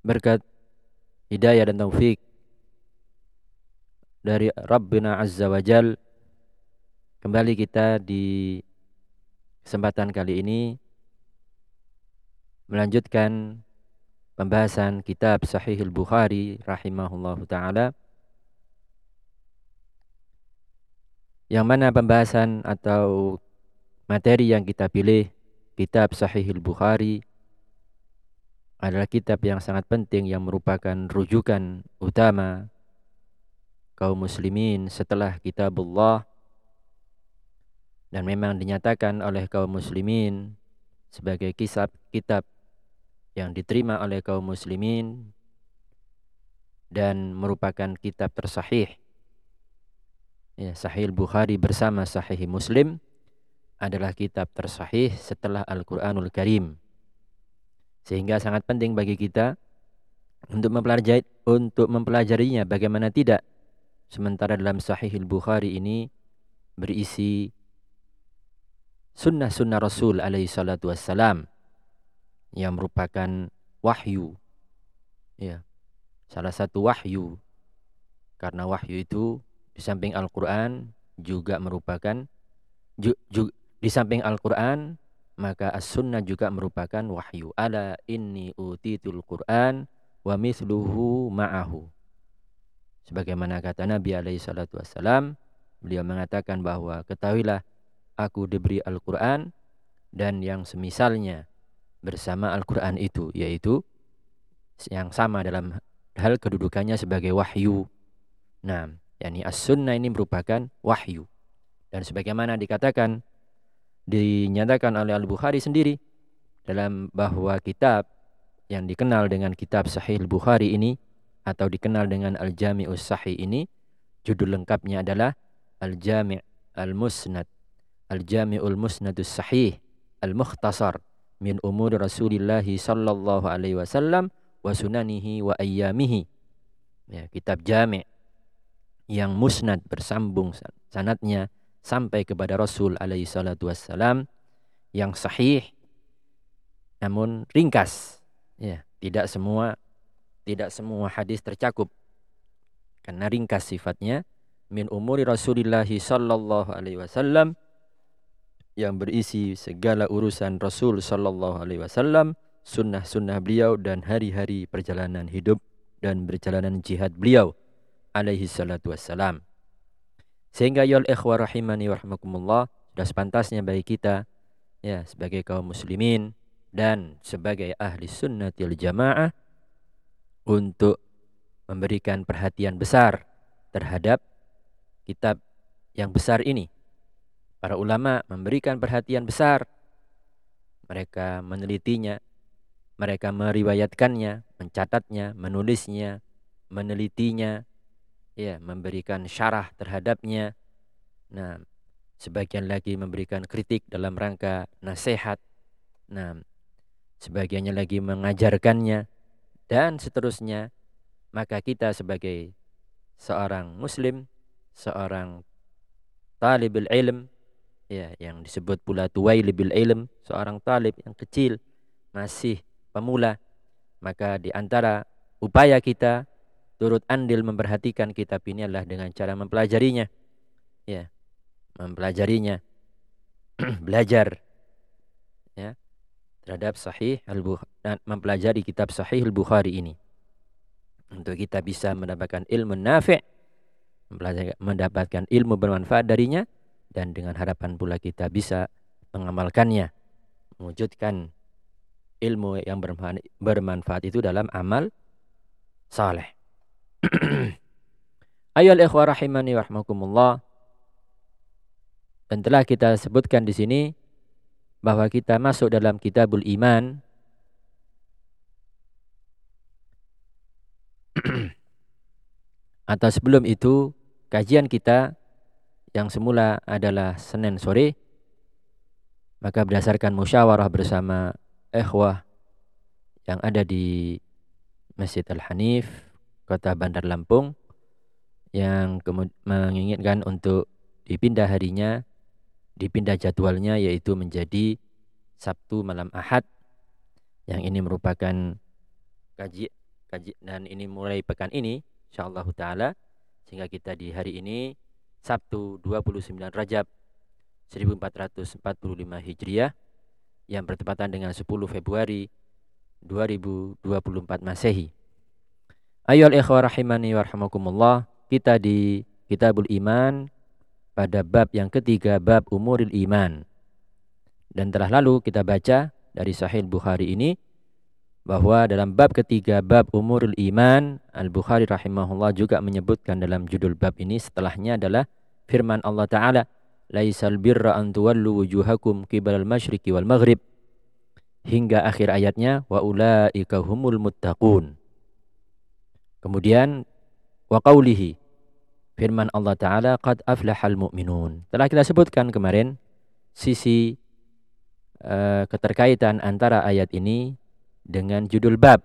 berkat hidayah dan taufik dari Rabbina Azza wa Jal kembali kita di kesempatan kali ini melanjutkan pembahasan kitab Sahih Al-Bukhari rahimahullahu taala yang mana pembahasan atau materi yang kita pilih kitab Sahihul Bukhari adalah kitab yang sangat penting yang merupakan rujukan utama kaum muslimin setelah kitabullah dan memang dinyatakan oleh kaum muslimin sebagai kisah kitab yang diterima oleh kaum muslimin dan merupakan kitab tersahih ya, Sahih Bukhari bersama Sahih Muslim adalah kitab tersahih setelah Al-Quranul Karim. Sehingga sangat penting bagi kita untuk mempelajari untuk mempelajarinya bagaimana tidak. Sementara dalam Sahih Bukhari ini berisi sunnah-sunnah Rasul alaihi salatu wassalam yang merupakan wahyu. Ya. Salah satu wahyu karena wahyu itu di samping Al-Qur'an juga merupakan ju, ju, di samping Al-Quran, maka As-Sunnah juga merupakan wahyu. Ala inni utitul Quran wa mithluhu ma'ahu. Sebagaimana kata Nabi alaihi salatu wassalam, beliau mengatakan bahwa ketahuilah aku diberi Al-Quran dan yang semisalnya bersama Al-Quran itu, yaitu yang sama dalam hal kedudukannya sebagai wahyu. Nah, yakni as-sunnah ini merupakan wahyu. Dan sebagaimana dikatakan dinyatakan oleh Al-Bukhari sendiri dalam bahwa kitab yang dikenal dengan kitab Sahih Al-Bukhari ini atau dikenal dengan Al-Jami'us Sahih ini judul lengkapnya adalah Al-Jami' Al-Musnad Al-Jami'ul Musnadus Sahih Al-Mukhtasar min umur Rasulillah sallallahu alaihi wasallam wa sunanihi wa ayyamihi. Ya kitab jami' yang musnad bersambung sanatnya sampai kepada Rasul alaihi salatu wassalam yang sahih namun ringkas. Ya tidak semua tidak semua hadis tercakup. Karena ringkas sifatnya min umuri Rasulillah sallallahu alaihi wasallam yang berisi segala urusan Rasul sallallahu alaihi wasallam sunnah-sunnah beliau dan hari-hari perjalanan hidup dan perjalanan jihad beliau alaihi salatu wassalam sehingga yol ikhwa rahimani warahmatullah sudah sepantasnya bagi kita ya sebagai kaum muslimin dan sebagai ahli sunnatil jamaah untuk memberikan perhatian besar terhadap kitab yang besar ini. Para ulama memberikan perhatian besar. Mereka menelitinya, mereka meriwayatkannya, mencatatnya, menulisnya, menelitinya, ya memberikan syarah terhadapnya. Nah, sebagian lagi memberikan kritik dalam rangka nasihat. Nah, sebagiannya lagi mengajarkannya dan seterusnya. Maka kita sebagai seorang muslim, seorang talibul ilm ya yang disebut pula tuwailibil ilm, seorang talib yang kecil masih pemula, maka di antara upaya kita turut andil memperhatikan kitab ini adalah dengan cara mempelajarinya. Ya. Mempelajarinya. Belajar ya terhadap sahih al dan mempelajari kitab sahih al-Bukhari ini. Untuk kita bisa mendapatkan ilmu nafi' mendapatkan ilmu bermanfaat darinya dan dengan harapan pula kita bisa mengamalkannya, mewujudkan ilmu yang bermanfaat itu dalam amal saleh. Ayol ikhwah rahimani warahmakumullah. Dan telah kita sebutkan di sini bahwa kita masuk dalam kitabul iman atau sebelum itu kajian kita yang semula adalah Senin sore maka berdasarkan musyawarah bersama ikhwah yang ada di Masjid Al-Hanif Kota Bandar Lampung yang menginginkan untuk dipindah harinya dipindah jadwalnya yaitu menjadi Sabtu malam Ahad yang ini merupakan kaji kaji dan ini mulai pekan ini insyaallah taala sehingga kita di hari ini Sabtu 29 Rajab 1445 Hijriah yang bertepatan dengan 10 Februari 2024 Masehi. Ayo ikhwah rahimani warahmatullah kita di Kitabul Iman pada bab yang ketiga bab umuril iman. Dan telah lalu kita baca dari Sahih Bukhari ini bahwa dalam bab ketiga bab umurul iman Al-Bukhari rahimahullah juga menyebutkan dalam judul bab ini setelahnya adalah firman Allah taala laisal birra an tuwallu wujuhakum qibalal masyriqi wal maghrib hingga akhir ayatnya wa ulaika humul muttaqun kemudian wa qaulihi firman Allah taala qad aflahal mu'minun. Telah kita sebutkan kemarin sisi uh, keterkaitan antara ayat ini dengan judul bab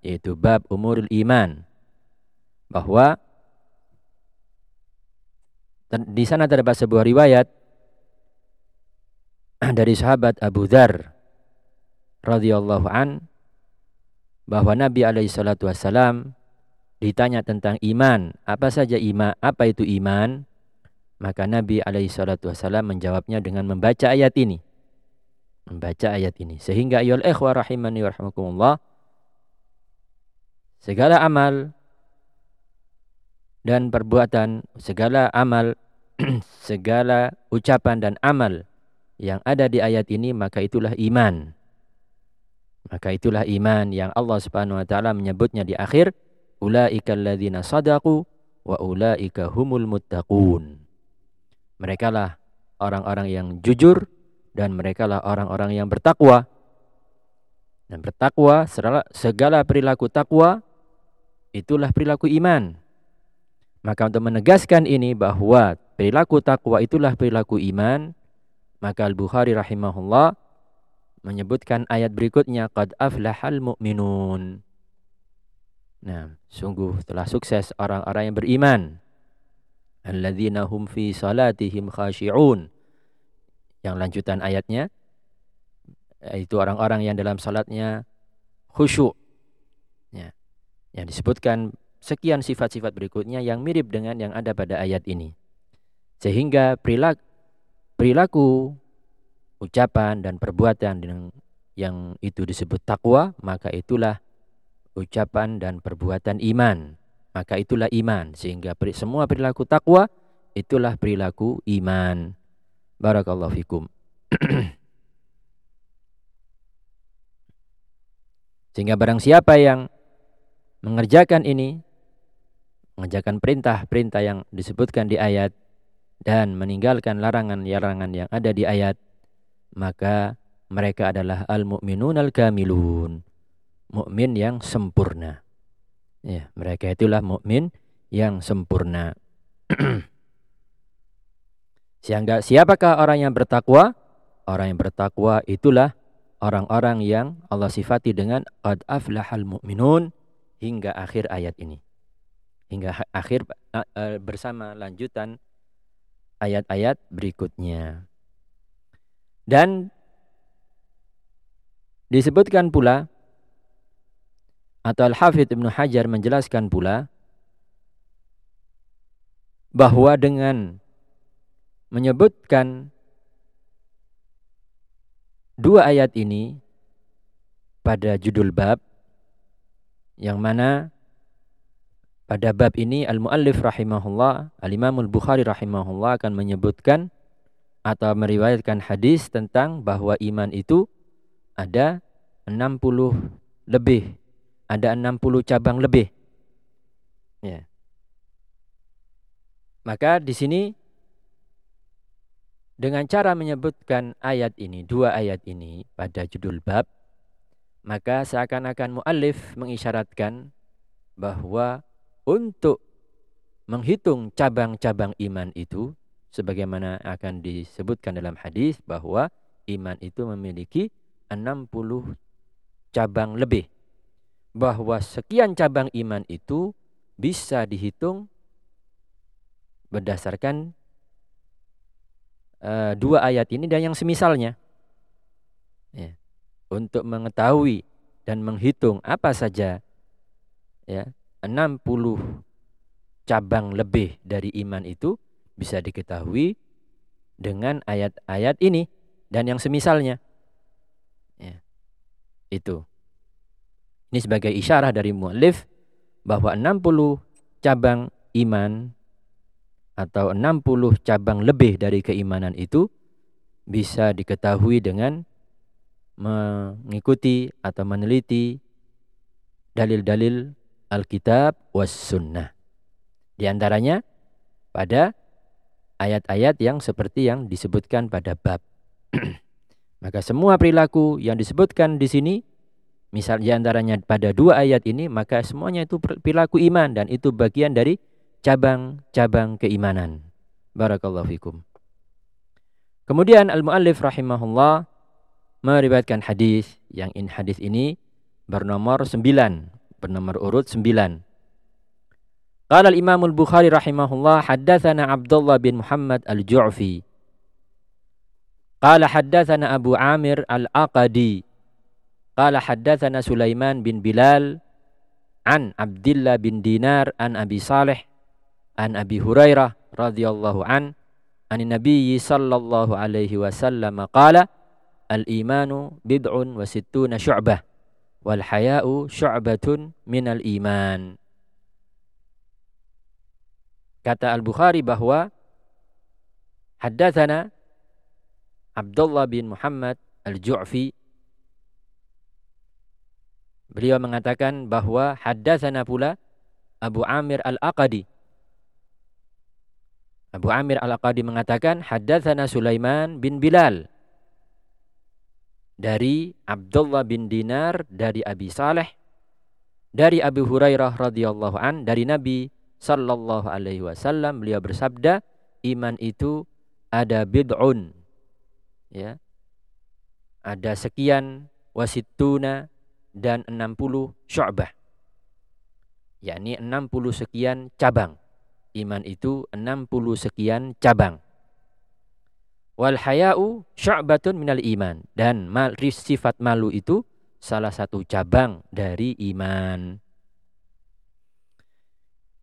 yaitu bab umurul iman. Bahwa di sana terdapat sebuah riwayat dari sahabat Abu Dhar radhiyallahu an bahwa Nabi alaihi salatu wasalam ditanya tentang iman, apa saja iman, apa itu iman? Maka Nabi alaihi salatu wasalam menjawabnya dengan membaca ayat ini membaca ayat ini. Sehingga ayol ikhwa rahimani warahmatullah segala amal dan perbuatan, segala amal, segala ucapan dan amal yang ada di ayat ini maka itulah iman. Maka itulah iman yang Allah Subhanahu wa taala menyebutnya di akhir ulaikal ladzina sadaqu wa ulaika humul muttaqun. Mereka lah orang-orang yang jujur dan mereka lah orang-orang yang bertakwa. Dan bertakwa, segala perilaku takwa, itulah perilaku iman. Maka untuk menegaskan ini bahwa perilaku takwa itulah perilaku iman, maka Al-Bukhari rahimahullah menyebutkan ayat berikutnya qad aflahal mu'minun. Nah, sungguh telah sukses orang-orang yang beriman. Alladzina hum fi salatihim khashi'un yang lanjutan ayatnya itu orang-orang yang dalam salatnya khusyuk. Ya. Yang disebutkan sekian sifat-sifat berikutnya yang mirip dengan yang ada pada ayat ini. Sehingga perilaku, perilaku ucapan dan perbuatan yang itu disebut takwa, maka itulah ucapan dan perbuatan iman. Maka itulah iman. Sehingga semua perilaku takwa itulah perilaku iman. Barakallahu fikum. Sehingga barang siapa yang mengerjakan ini, mengerjakan perintah-perintah yang disebutkan di ayat dan meninggalkan larangan-larangan yang ada di ayat, maka mereka adalah al-mu'minun al-kamilun. Mukmin yang sempurna. Ya, mereka itulah mukmin yang sempurna. Sehingga siapakah orang yang bertakwa? Orang yang bertakwa itulah orang-orang yang Allah sifati dengan qad aflahal mu'minun hingga akhir ayat ini. Hingga akhir bersama lanjutan ayat-ayat berikutnya. Dan disebutkan pula atau Al-Hafidh Ibnu Hajar menjelaskan pula bahwa dengan menyebutkan dua ayat ini pada judul bab yang mana pada bab ini al-muallif rahimahullah al-imam al-bukhari rahimahullah akan menyebutkan atau meriwayatkan hadis tentang bahwa iman itu ada 60 lebih ada 60 cabang lebih ya maka di sini dengan cara menyebutkan ayat ini, dua ayat ini pada judul bab, maka seakan-akan muallif mengisyaratkan bahwa untuk menghitung cabang-cabang iman itu sebagaimana akan disebutkan dalam hadis bahwa iman itu memiliki 60 cabang lebih. Bahwa sekian cabang iman itu bisa dihitung berdasarkan uh, dua ayat ini dan yang semisalnya. Ya. Untuk mengetahui dan menghitung apa saja ya 60 cabang lebih dari iman itu bisa diketahui dengan ayat-ayat ini dan yang semisalnya. Ya. Itu. Ini sebagai isyarah dari mu'alif bahwa 60 cabang iman atau 60 cabang lebih dari keimanan itu bisa diketahui dengan mengikuti atau meneliti dalil-dalil Alkitab was sunnah. Di antaranya pada ayat-ayat yang seperti yang disebutkan pada bab. Maka semua perilaku yang disebutkan di sini, misal di antaranya pada dua ayat ini, maka semuanya itu perilaku iman dan itu bagian dari cabang-cabang keimanan. Barakallahu fikum. Kemudian al-muallif rahimahullah meriwayatkan hadis yang in hadis ini bernomor 9, bernomor urut 9. Qala al-Imam al-Bukhari rahimahullah haddatsana Abdullah bin Muhammad al-Ju'fi. Qala haddatsana Abu Amir al-Aqadi. Qala haddatsana Sulaiman bin Bilal an Abdullah bin Dinar an Abi Saleh an Abi Hurairah radhiyallahu an an Nabi sallallahu alaihi wasallam qala al-imanu bid'un wa sittuna syu'bah wal haya'u syu'batun minal iman. Kata Al-Bukhari bahwa haddatsana Abdullah bin Muhammad Al-Ju'fi Beliau mengatakan bahwa haddatsana pula Abu Amir Al-Aqadi. Abu Amir Al-Aqadi mengatakan haddatsana Sulaiman bin Bilal. Dari Abdullah bin Dinar dari Abi Saleh dari Abu Hurairah radhiyallahu an dari Nabi sallallahu alaihi wasallam beliau bersabda iman itu ada bid'un. Ya. Ada sekian wasituna dan 60 syu'bah yakni 60 sekian cabang iman itu 60 sekian cabang Wal haya'u sya'batun minal iman. Dan mal, sifat malu itu salah satu cabang dari iman.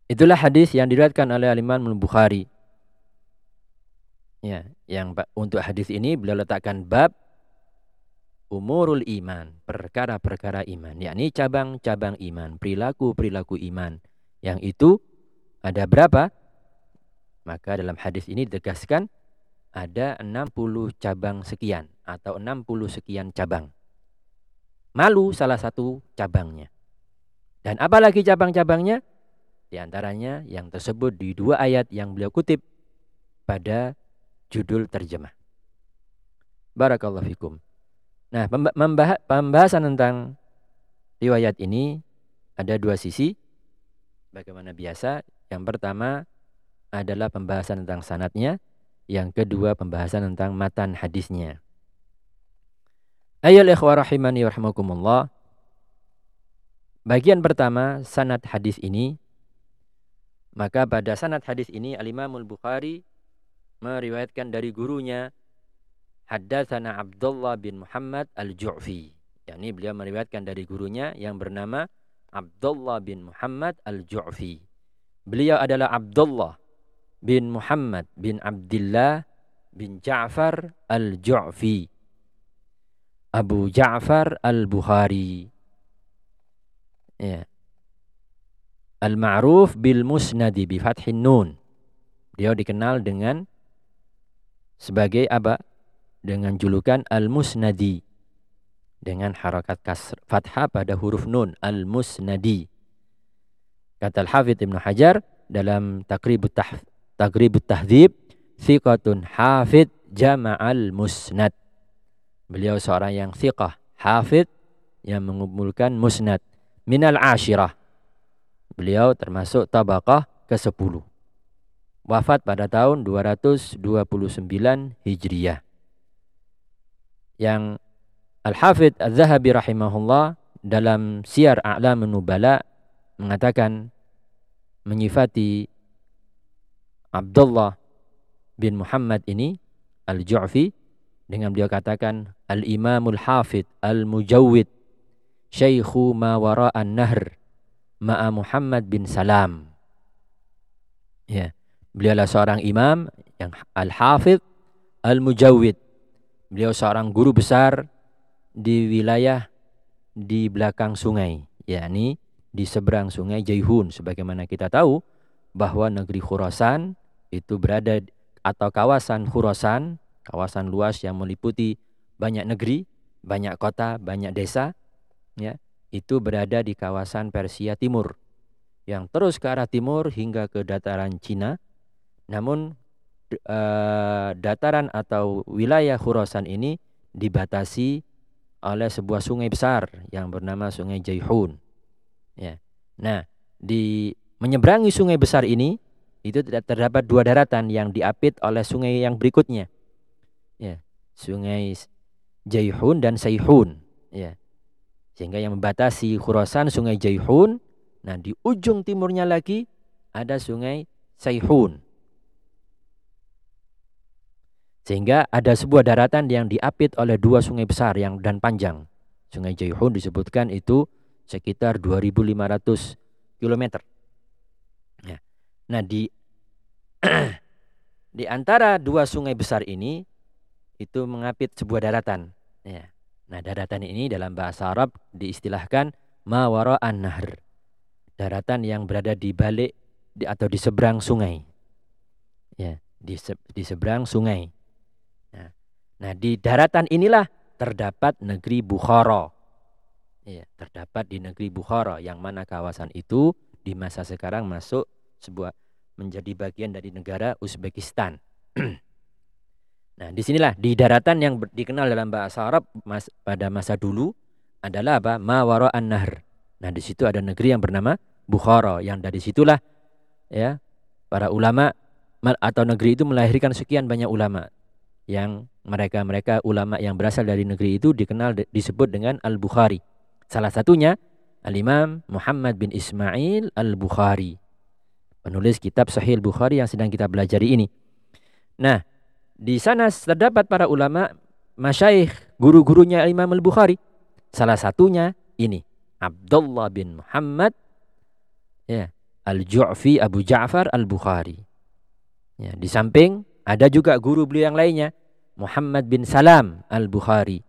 Itulah hadis yang diriwayatkan oleh Imam Bukhari. Ya, yang untuk hadis ini beliau letakkan bab umurul iman, perkara-perkara iman, yakni cabang-cabang iman, perilaku-perilaku iman. Yang itu ada berapa? Maka dalam hadis ini ditegaskan ada 60 cabang sekian atau 60 sekian cabang. Malu salah satu cabangnya. Dan apalagi cabang-cabangnya? Di antaranya yang tersebut di dua ayat yang beliau kutip pada judul terjemah. Barakallahu fikum. Nah, pembahasan tentang riwayat ini ada dua sisi. Bagaimana biasa? Yang pertama adalah pembahasan tentang sanatnya yang kedua pembahasan tentang matan hadisnya. Ayol ikhwah rahimani warahmatullah. Bagian pertama sanad hadis ini maka pada sanad hadis ini Al-Imamul Bukhari meriwayatkan dari gurunya Haddatsana Abdullah bin Muhammad Al-Ju'fi. yakni beliau meriwayatkan dari gurunya yang bernama Abdullah bin Muhammad Al-Ju'fi. Beliau adalah Abdullah bin Muhammad bin Abdullah bin Ja'far al-Ju'fi. Abu Ja'far al-Bukhari. Ya. Al-ma'ruf bil musnadi bi fathin nun. Dia dikenal dengan sebagai apa? Dengan julukan al-musnadi. Dengan harakat kasr fathah pada huruf nun. Al-musnadi. Kata Al-Hafidh Ibn Hajar dalam Takribut Tagribut Tahdzib thiqatun hafid jama'al musnad. Beliau seorang yang thiqah, hafid yang mengumpulkan musnad minal ashirah. Beliau termasuk tabaqah ke-10. wafat pada tahun 229 Hijriyah. Yang Al-Hafidh Al-Zahabi rahimahullah dalam Syiar A'lam Nubala mengatakan menyifati Abdullah bin Muhammad ini Al-Ju'fi dengan beliau katakan Al-Imamul Hafid Al-Mujawwid Syaikhu ma wara'an nahr ma'a Muhammad bin Salam. Ya. Beliau adalah seorang imam yang Al-Hafid Al-Mujawwid. Beliau seorang guru besar di wilayah di belakang sungai, yakni di seberang sungai Jaihun sebagaimana kita tahu bahwa negeri Khurasan itu berada atau kawasan Khurasan, kawasan luas yang meliputi banyak negeri, banyak kota, banyak desa, ya, itu berada di kawasan Persia Timur yang terus ke arah timur hingga ke dataran Cina. Namun uh, dataran atau wilayah Khurasan ini dibatasi oleh sebuah sungai besar yang bernama Sungai Jaihun. Ya. Nah, di menyeberangi sungai besar ini itu tidak terdapat dua daratan yang diapit oleh sungai yang berikutnya. Ya, Sungai Jaihun dan Saihun, ya. Sehingga yang membatasi Khurasan Sungai Jaihun, nah di ujung timurnya lagi ada Sungai Saihun. Sehingga ada sebuah daratan yang diapit oleh dua sungai besar yang dan panjang. Sungai Jaihun disebutkan itu sekitar 2500 km. Ya. Nah, di di antara dua sungai besar ini itu mengapit sebuah daratan. Ya. Nah, daratan ini dalam bahasa Arab diistilahkan mawara an-nahr. Daratan yang berada di balik atau di seberang sungai. Ya, di seberang sungai. Nah, di daratan inilah terdapat negeri Bukhara. Ya, terdapat di negeri Bukhara yang mana kawasan itu di masa sekarang masuk sebuah menjadi bagian dari negara Uzbekistan. nah, di sinilah di daratan yang dikenal dalam bahasa Arab mas, pada masa dulu adalah apa? Mawara an-Nahr. Nah, di situ ada negeri yang bernama Bukhara yang dari situlah ya para ulama atau negeri itu melahirkan sekian banyak ulama yang mereka-mereka ulama yang berasal dari negeri itu dikenal disebut dengan Al-Bukhari. Salah satunya Al-Imam Muhammad bin Ismail Al-Bukhari. Penulis kitab Sahih Al-Bukhari yang sedang kita pelajari ini. Nah, di sana terdapat para ulama masyaikh, guru-gurunya Imam Al-Bukhari. Salah satunya ini Abdullah bin Muhammad ya, Al-Ju'fi Abu Ja'far Al-Bukhari. Ya, di samping ada juga guru beliau yang lainnya Muhammad bin Salam Al-Bukhari.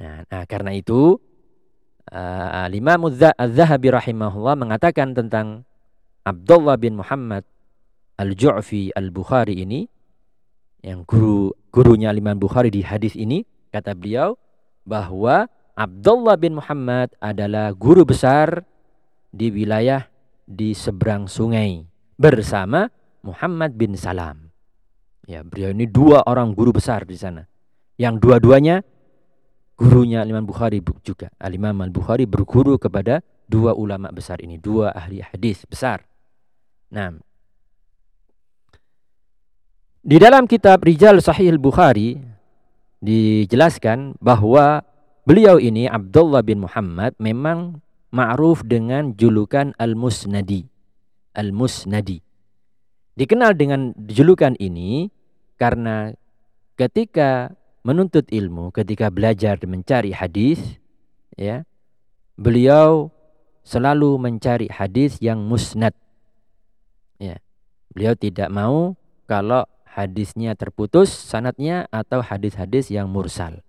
Nah, nah karena itu uh, Imam Az-Zahabi rahimahullah mengatakan tentang Abdullah bin Muhammad Al-Ju'fi Al-Bukhari ini yang guru gurunya Imam Bukhari di hadis ini kata beliau bahwa Abdullah bin Muhammad adalah guru besar di wilayah di seberang sungai bersama Muhammad bin Salam. Ya, beliau ini dua orang guru besar di sana. Yang dua-duanya gurunya Imam Bukhari juga. Al-Imam Al-Bukhari berguru kepada dua ulama besar ini, dua ahli hadis besar. Nah, di dalam kitab Rijal Sahih Al-Bukhari dijelaskan bahwa beliau ini Abdullah bin Muhammad memang ma'ruf dengan julukan Al-Musnadi. Al-Musnadi. Dikenal dengan julukan ini karena ketika menuntut ilmu, ketika belajar mencari hadis, ya, beliau selalu mencari hadis yang musnad. Ya. Beliau tidak mau kalau hadisnya terputus sanatnya atau hadis-hadis yang mursal.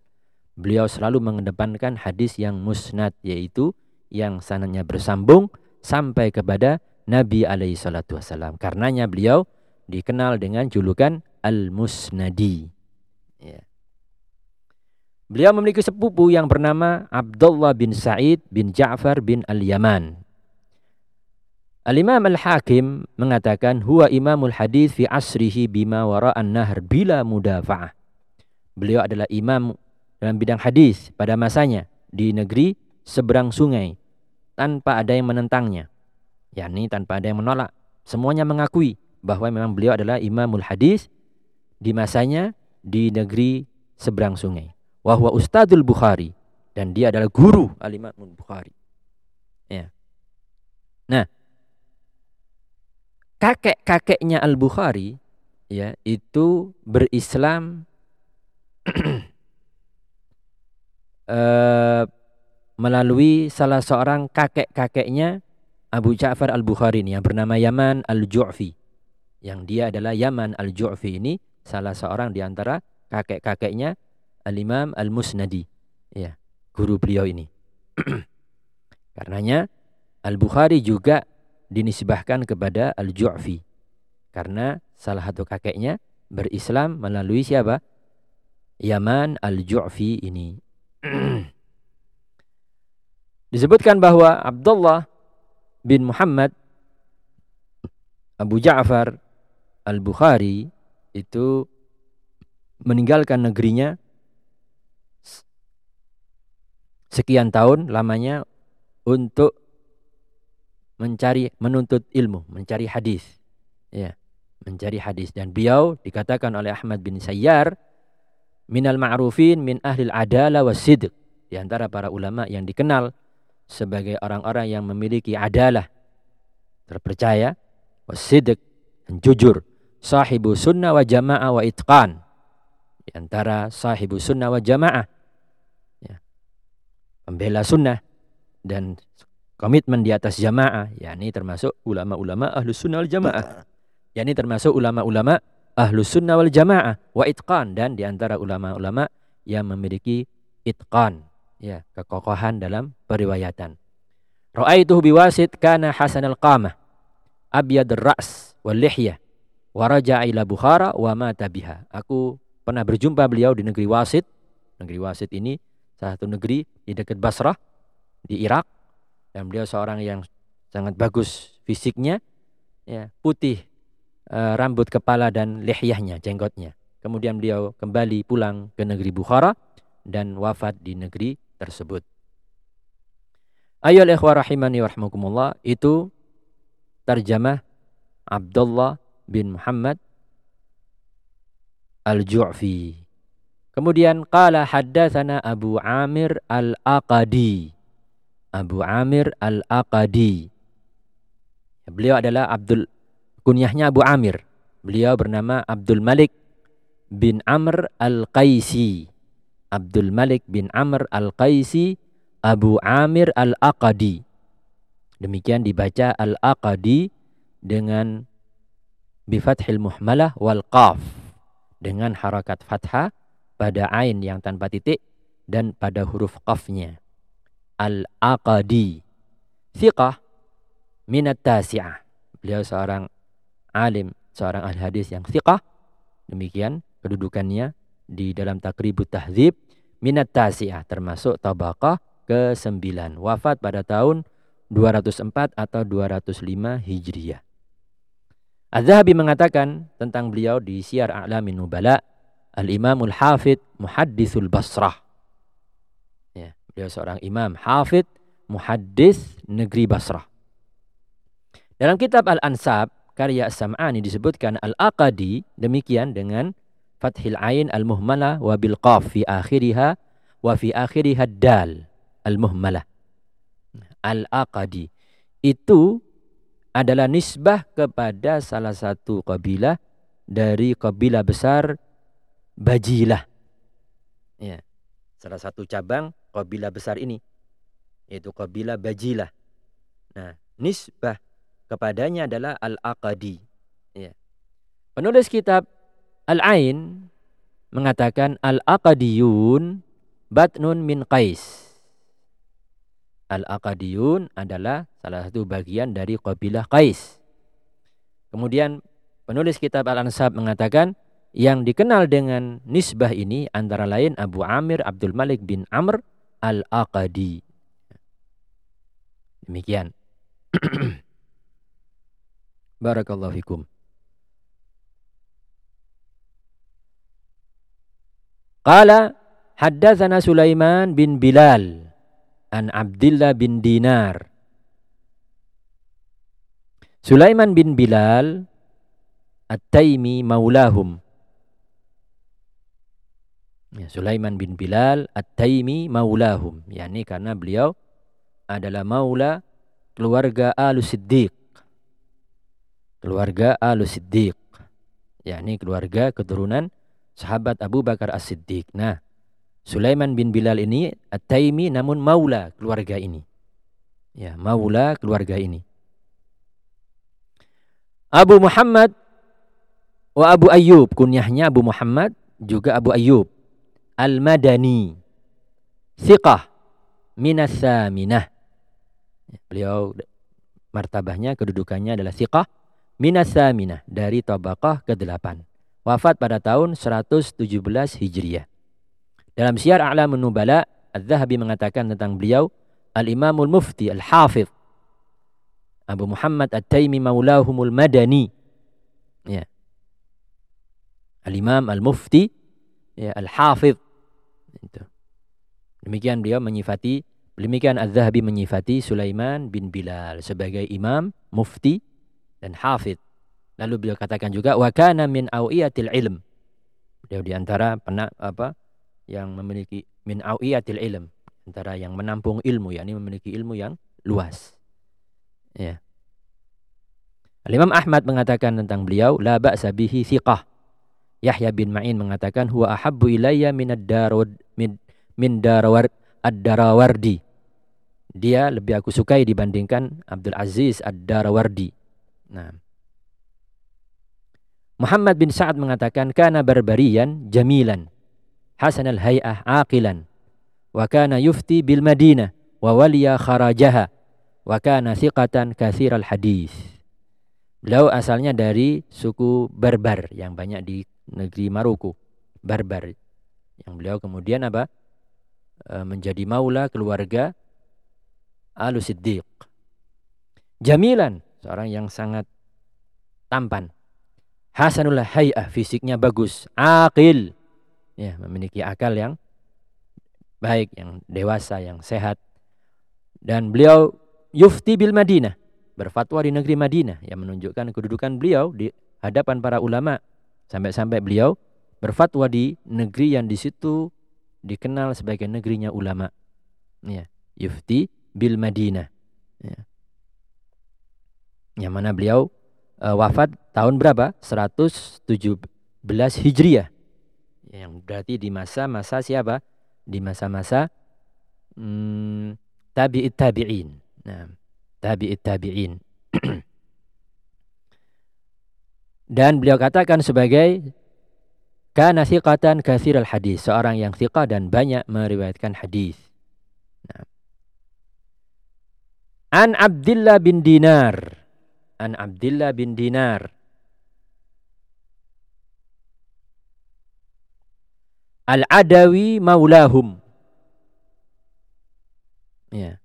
Beliau selalu mengedepankan hadis yang musnad yaitu yang sanatnya bersambung sampai kepada Nabi alaihi salatu wasallam. Karenanya beliau dikenal dengan julukan Al-Musnadi. Ya. Beliau memiliki sepupu yang bernama Abdullah bin Sa'id bin Ja'far bin Al-Yaman. Al-Imam Al-Hakim mengatakan huwa imamul hadis fi asrihi bima wara'an nahr bila mudafa'ah. Beliau adalah imam dalam bidang hadis pada masanya di negeri seberang sungai tanpa ada yang menentangnya yakni tanpa ada yang menolak. Semuanya mengakui bahwa memang beliau adalah imamul hadis di masanya di negeri seberang sungai. Wahwa Ustadul Bukhari dan dia adalah guru Al-Imam Bukhari. Ya. Nah, kakek-kakeknya Al-Bukhari ya itu berislam uh, melalui salah seorang kakek-kakeknya Abu Ja'far Al-Bukhari ini yang bernama Yaman Al-Ju'fi. Yang dia adalah Yaman Al-Ju'fi ini salah seorang di antara kakek-kakeknya Al-Imam Al-Musnadi. Ya, guru beliau ini. Karenanya Al-Bukhari juga dinisbahkan kepada Al-Ju'fi. Karena salah satu kakeknya berislam melalui siapa? Yaman Al-Ju'fi ini. Disebutkan bahwa Abdullah bin Muhammad Abu Ja'far Al-Bukhari itu meninggalkan negerinya sekian tahun lamanya untuk mencari menuntut ilmu, mencari hadis. Ya, mencari hadis dan beliau dikatakan oleh Ahmad bin Sayyar minal ma'rufin min ahli adala wasidq di antara para ulama yang dikenal sebagai orang-orang yang memiliki adalah terpercaya wasidq dan jujur sahibu sunnah wa jamaah wa itqan di antara sahibu sunnah wa jamaah ya. pembela sunnah dan komitmen di atas jamaah, yakni termasuk ulama-ulama ahlus sunnah wal jamaah. yakni termasuk ulama-ulama ahlus sunnah wal jamaah wa itqan dan di antara ulama-ulama yang memiliki itqan, ya, kekokohan dalam periwayatan. Ra'aituhu biwasit kana hasan al-qamah, abyad ar-ra's wal lihyah, wa raja'a ila Bukhara wa mata biha. Aku pernah berjumpa beliau di negeri Wasit. Negeri Wasit ini salah satu negeri di dekat Basrah di Irak dan beliau seorang yang sangat bagus fisiknya ya putih e, rambut kepala dan lihyahnya jenggotnya kemudian beliau kembali pulang ke negeri Bukhara dan wafat di negeri tersebut Ayo ikhwah rahimani warahmatullah itu terjemah Abdullah bin Muhammad Al-Ju'fi. Kemudian qala haddatsana Abu Amir Al-Aqadi. Abu Amir Al-Aqadi. Beliau adalah Abdul kunyahnya Abu Amir. Beliau bernama Abdul Malik bin Amr Al-Qaisi. Abdul Malik bin Amr Al-Qaisi Abu Amir Al-Aqadi. Demikian dibaca Al-Aqadi dengan bifathil muhmalah wal qaf dengan harakat fathah pada ain yang tanpa titik dan pada huruf qafnya. Al-Aqadi. Thiqah minat tasi'ah. Beliau seorang alim, seorang ahli hadis yang thiqah. Demikian kedudukannya di dalam takribut tahzib minat tasi'ah termasuk tabaqah ke-9. Wafat pada tahun 204 atau 205 Hijriyah. Az-Zahabi mengatakan tentang beliau di Syiar A'lamin Nubala, Al-Imamul Hafid Muhaddisul Basrah. Beliau seorang imam hafid muhaddis negeri Basrah. Dalam kitab Al-Ansab karya Sam'ani disebutkan Al-Aqadi demikian dengan fathil ain al-muhmalah wa bil qaf fi akhiriha wa fi akhiriha dal al-muhmalah. Al-Aqadi itu adalah nisbah kepada salah satu kabilah dari kabilah besar Bajilah. Ya. Salah satu cabang kabilah besar ini yaitu kabilah Bajilah. Nah, nisbah kepadanya adalah Al-Aqadi. Ya. Penulis kitab Al-Ain mengatakan Al-Aqadiyun batnun min Qais. Al-Aqadiyun adalah salah satu bagian dari kabilah Qais. Kemudian penulis kitab Al-Ansab mengatakan yang dikenal dengan nisbah ini antara lain Abu Amir Abdul Malik bin Amr Al-Aqadi. Demikian. Barakallahu fikum. Qala haddatsana Sulaiman bin Bilal an Abdullah bin Dinar. Sulaiman bin Bilal At-Taimi maulahum. Ya, Sulaiman bin Bilal At-Taimi maulahum. yakni karena beliau adalah maula keluarga Al-Siddiq. Keluarga Al-Siddiq. yakni keluarga keturunan sahabat Abu Bakar As-Siddiq. Nah, Sulaiman bin Bilal ini At-Taimi namun maula keluarga ini. Ya, maula keluarga ini. Abu Muhammad wa Abu Ayyub, kunyahnya Abu Muhammad juga Abu Ayyub. Al-Madani. Thiqah minas saminah. Beliau martabahnya kedudukannya adalah thiqah minas saminah dari tabaqah ke-8. Wafat pada tahun 117 Hijriah. Dalam Syiar A'lamun Nubala, Az-Zahabi mengatakan tentang beliau Al-Imamul Mufti Al-Hafidh Abu Muhammad At-Taimi Maulahumul Madani. Ya. Al-Imam Al-Mufti ya Al-Hafidh. Itu. Demikian beliau menyifati demikian Az-Zahabi menyifati Sulaiman bin Bilal sebagai imam, mufti dan hafidh. Lalu beliau katakan juga wa kana min awiyatil ilm. Beliau di antara pena, apa yang memiliki min awiyatil ilm, antara yang menampung ilmu yakni memiliki ilmu yang luas. Ya. Al-Imam Ahmad mengatakan tentang beliau la ba'sa bihi thiqah. Yahya bin Ma'in mengatakan huwa ahabbu ilayya min ad-darud min, min darawar ad-darawardi. Dia lebih aku sukai dibandingkan Abdul Aziz ad-Darawardi. Nah. Muhammad bin Sa'ad mengatakan kana barbarian jamilan hasan al-hay'ah aqilan wa kana yufti bil Madinah wa waliya kharajaha wa kana thiqatan kathiral hadis. Beliau asalnya dari suku Barbar yang banyak di negeri Maroko. Barbar. Yang beliau kemudian apa? E, menjadi maula keluarga Al-Siddiq. Jamilan, seorang yang sangat tampan. Hasanul hay'ah, fisiknya bagus. Aqil, ya, memiliki akal yang baik, yang dewasa, yang sehat. Dan beliau yufti bil Madinah, berfatwa di negeri Madinah yang menunjukkan kedudukan beliau di hadapan para ulama sampai-sampai beliau berfatwa di negeri yang di situ dikenal sebagai negerinya ulama. Ya, yufti bil Madinah. Ya. Yang mana beliau uh, wafat tahun berapa? 117 Hijriah. Yang berarti di masa-masa siapa? Di masa-masa hmm, tabi'it tabi'in. Nah, tabi'it tabi'in. dan beliau katakan sebagai kana thiqatan al hadis, seorang yang thiqah dan banyak meriwayatkan hadis. Nah. An Abdullah bin Dinar. An Abdullah bin Dinar. Al-Adawi maulahum. Ya.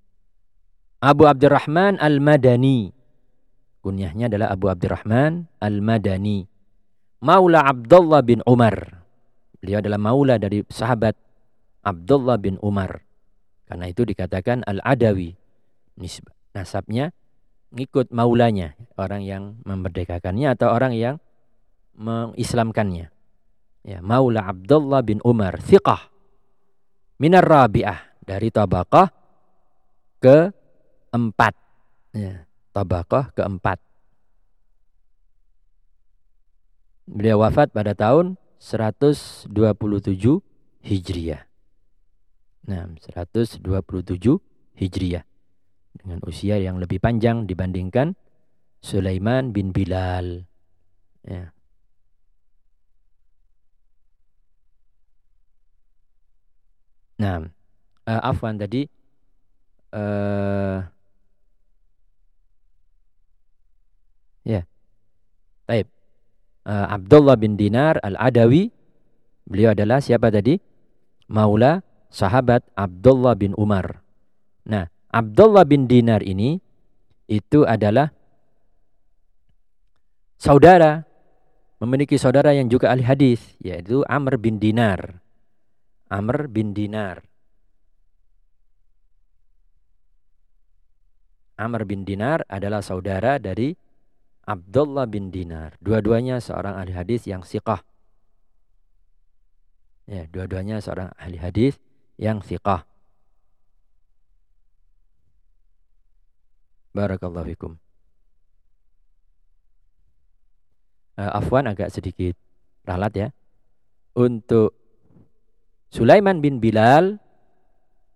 Abu Abdurrahman Al-Madani. Kunyahnya adalah Abu Abdurrahman Al-Madani. Maula Abdullah bin Umar. Beliau adalah maula dari sahabat Abdullah bin Umar. Karena itu dikatakan Al-Adawi. Nasabnya ngikut maulanya. Orang yang memerdekakannya atau orang yang mengislamkannya. Ya, Maula Abdullah bin Umar. Thiqah. Minar rabi'ah. Dari tabaqah ke empat. Ya, tabaqah keempat. Beliau wafat pada tahun 127 Hijriah. Nah, 127 Hijriah. Dengan usia yang lebih panjang dibandingkan Sulaiman bin Bilal. Ya. Nah, uh, afwan tadi uh, ya. Baik. Uh, Abdullah bin Dinar Al-Adawi beliau adalah siapa tadi? Maula sahabat Abdullah bin Umar. Nah, Abdullah bin Dinar ini itu adalah saudara memiliki saudara yang juga ahli hadis yaitu Amr bin Dinar. Amr bin Dinar. Amr bin Dinar adalah saudara dari Abdullah bin Dinar. Dua-duanya seorang ahli hadis yang siqah. Ya, dua-duanya seorang ahli hadis yang siqah. Barakallahu fikum. Uh, Afwan agak sedikit ralat ya. Untuk Sulaiman bin Bilal